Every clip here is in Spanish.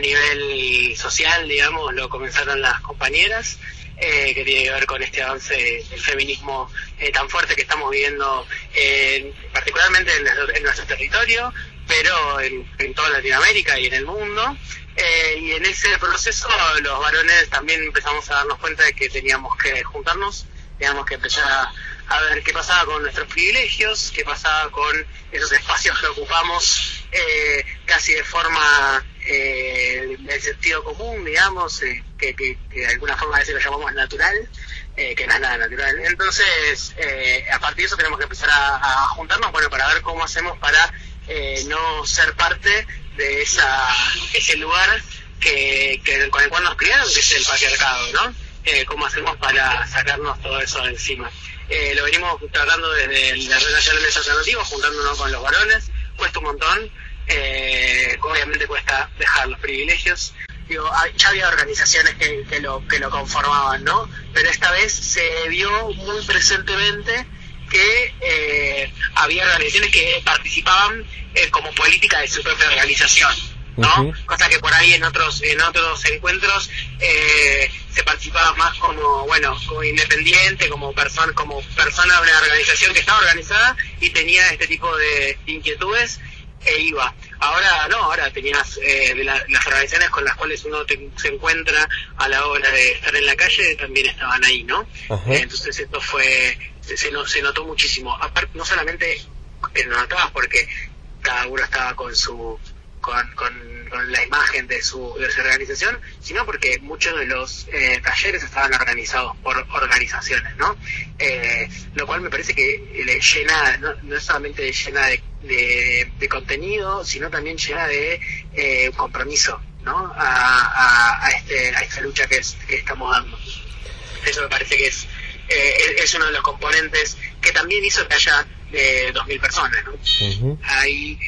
nivel social, digamos, lo comenzaron las compañeras, eh, que tiene que ver con este avance del feminismo eh, tan fuerte que estamos viviendo, particularmente en nuestro, territorio, pero en, toda Latinoamérica y en el mundo. Eh, y en ese proceso los varones también empezamos a darnos cuenta de que teníamos que juntarnos, teníamos que empezar a, a ver qué pasaba con nuestros privilegios, qué pasaba con esos espacios que ocupamos eh, casi de forma eh, del sentido común, digamos, eh, que, de alguna forma a veces lo llamamos natural, eh, que no es nada natural. Entonces, a partir de eso tenemos que empezar a, juntarnos, bueno, para ver cómo hacemos para no ser parte de ese lugar que, con el cual nos criaron, que es el patriarcado, ¿no? cómo hacemos para sacarnos todo eso de encima. Lo venimos tratando desde las relaciones alternativas, juntándonos con los varones. Cuesta un montón, obviamente cuesta dejar los privilegios. Digo, ya había organizaciones que, lo, que lo conformaban, ¿no? Pero esta vez se vio muy presentemente que eh, había organizaciones que participaban como política de su propia organización. ¿no? Cosa que por ahí en otros en otros encuentros eh, se participaba más como bueno como independiente, como persona como persona de una organización que estaba organizada y tenía este tipo de inquietudes e iba. Ahora no, ahora tenías eh, las organizaciones con las cuales uno se encuentra a la hora de estar en la calle también estaban ahí, ¿no? entonces esto fue se, se notó muchísimo. Aparte no solamente lo notabas porque cada uno estaba con su con, con, la imagen de su, de su organización, sino porque muchos de los eh, talleres estaban organizados por organizaciones, ¿no? Eh, lo cual me parece que le llena, no, no solamente llena de, de, contenido, sino también llena de eh, compromiso, ¿no? A, a, este, a esta lucha que, que estamos dando. Eso me parece que es, es uno de los componentes que también hizo que haya de 2.000 personas, ¿no? Hay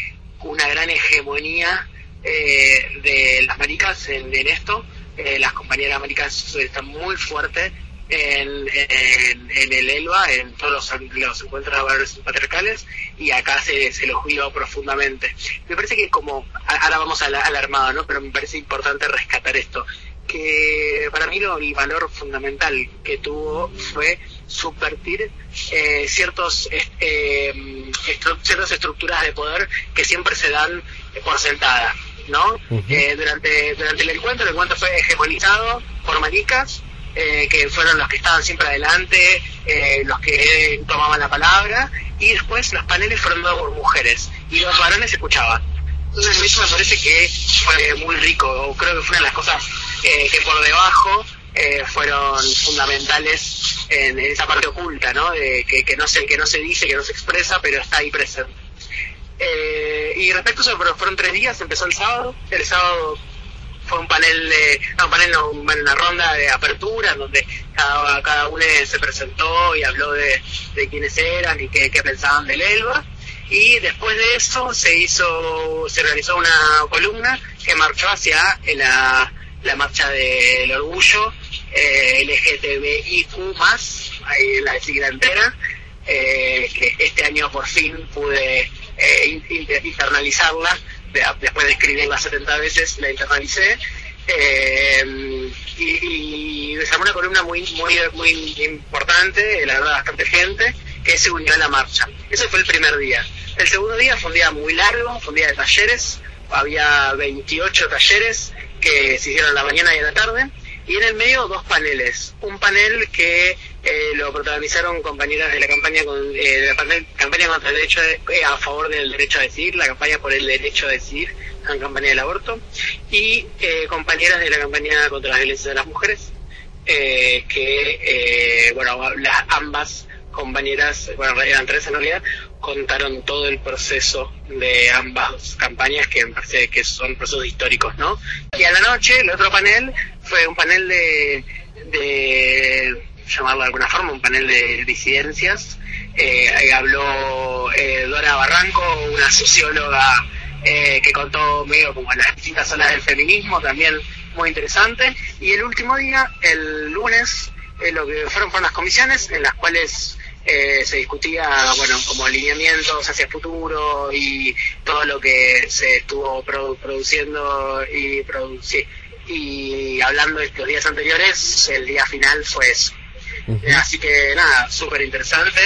una gran hegemonía eh, de las maricas en, esto. Eh, las compañeras maricas están muy fuertes en, en, el ELVA, en todos los, los encuentros patriarcales, y acá se, se lo juzgó profundamente. Me parece que como, ahora vamos al, al armado, ¿no? Pero me parece importante rescatar esto, que para mí lo, el valor fundamental que tuvo fue subvertir eh, ciertos eh, ciertas estructuras de poder que siempre se dan por sentada no eh, durante durante el encuentro el encuentro fue hegemonizado por maricas que fueron los que estaban siempre adelante los que tomaban la palabra y después los paneles fueron dados por mujeres y los varones escuchaban entonces eso me parece que fue muy rico creo que fue una de las cosas que por debajo eh, fueron fundamentales en, esa parte oculta, ¿no? De, que, que, no se, que no se dice, que no se expresa, pero está ahí presente. Eh, y respecto a eso, fueron tres días, empezó el sábado. El sábado fue un panel de, no, panel, no, una ronda de apertura donde cada, cada uno se presentó y habló de, de quiénes eran y qué, qué pensaban del ELBA. Y después de eso se hizo, se realizó una columna que marchó hacia la, la marcha del orgullo eh, LGTBIQ más, ahí la sigla entera, eh, que este año por fin pude eh, internalizarla, después de escribirla 70 veces, la internalicé. Eh, y, y desarmó una columna muy, muy, muy importante, la verdad, bastante gente, que se unió a la marcha. Ese fue el primer día. El segundo día fue un día muy largo, fue un día de talleres, había 28 talleres que se hicieron en la mañana y en la tarde, y en el medio dos paneles. Un panel que eh, lo protagonizaron compañeras de la campaña con eh, la campaña contra el derecho eh, a favor del derecho a decidir, la campaña por el derecho a decidir, la campaña del aborto, y compañeras de la campaña contra la violencia de las mujeres, que bueno las ambas compañeras, bueno eran tres en realidad, contaron todo el proceso de ambas campañas que me parece que son procesos históricos, ¿no? Y a la noche el otro panel fue un panel de, de llamarlo de alguna forma, un panel de disidencias. Eh, habló eh, Dora Barranco, una socióloga eh, que contó medio como las distintas zonas del feminismo, también muy interesante. Y el último día, el lunes, lo que fueron fueron las comisiones en las cuales eh, se discutía, bueno, como alineamientos hacia futuro y todo lo que se estuvo produciendo y producir y hablando de estos días anteriores, el día final fue eso. así que nada, súper interesante.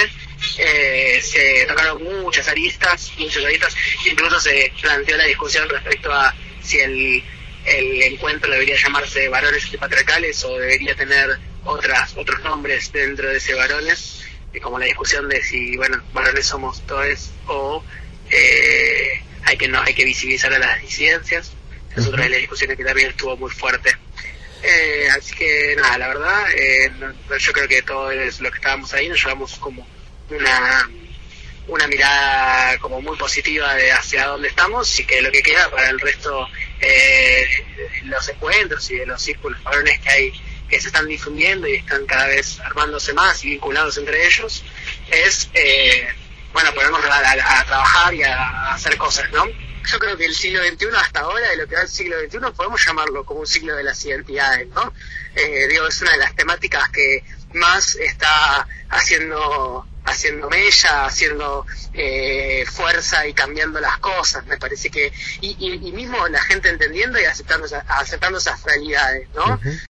Eh, se tocaron muchas aristas, muchas aristas, incluso se planteó la discusión respecto a si el, el encuentro debería llamarse varones patriarcales o debería tener otras otros nombres dentro de ese varones, y como la discusión de si, bueno, varones somos todos o eh, hay que no hay que visibilizar a las disidencias. Es otra de las discusiones que también estuvo muy fuerte. Eh, así que nada, la verdad, eh, yo creo que todo es lo que estábamos ahí nos llevamos como una una mirada como muy positiva de hacia dónde estamos y que lo que queda para el resto eh, los encuentros y de los círculos varones que hay que se están difundiendo y están cada vez armándose más y vinculados entre ellos es eh, bueno ponernos a, trabajar y a, hacer cosas no yo creo que el siglo XXI hasta ahora de lo que va el siglo XXI podemos llamarlo como un siglo de las identidades no eh, digo es una de las temáticas que más está haciendo haciendo mella, haciendo eh, fuerza y cambiando las cosas, me parece que, y, y, mismo la gente entendiendo y aceptando, aceptando esas realidades, ¿no?